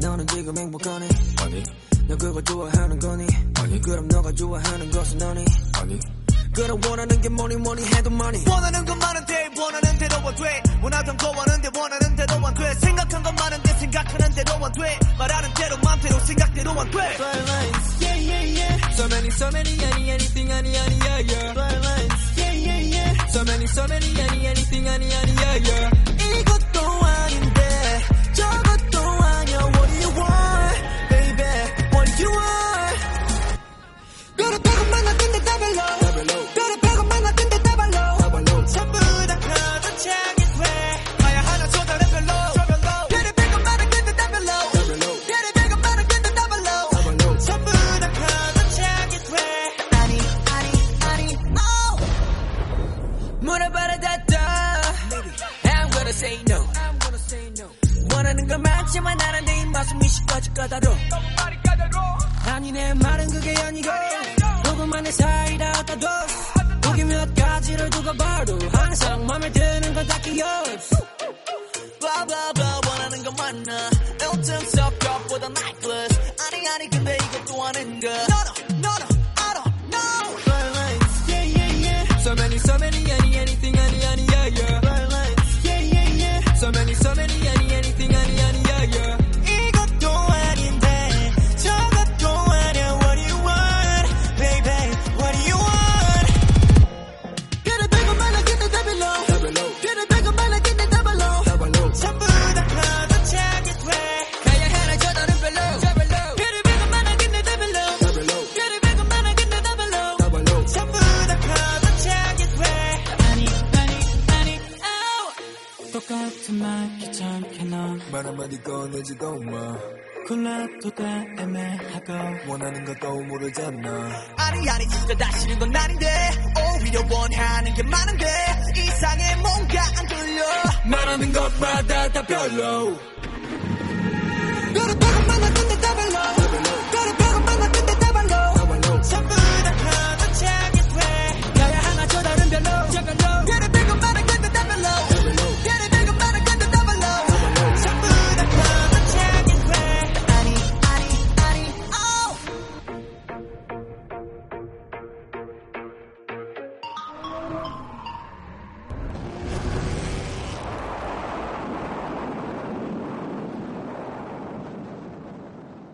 너는 지금 행복하니 아니 너 그거 좋아하는 거니 아니 그럼 너가 좋아하는 것은 너니 아니 그럼 원하는 게 뭐니 뭐니 해도 money 원하는 것 많은데 원하는 대로 돼 원하던 거 원하는데 원하는 대로 안돼 생각한 것 많은데 생각하는 대로 안돼 말하는 대로 맘대로 생각대로 안돼 Twilights yeah yeah yeah So many so many any anything any any yeah yeah Twilights yeah yeah yeah So many so many any anything any any yeah yeah 원하는 건 많지만 나는 내 입맛은 미식까지 까다로. 아니 내 말은 그게 아니고 조금만의 사이다 어따도 보기 몇 가지를 두고 봐도 항상 맘에 드는 건 딱히 없어. blah 원하는 건 많아 같은 말 귀찮게 넌. 말 한마디 꺼내지도 마 골라도 돼 애매하고. 원하는 것도 모르잖아 아니 아니 진짜 다시는 건 아닌데 오히려 원하는 게 많은데 이상해 뭔가 안 들려 말하는 것마다 다 별로.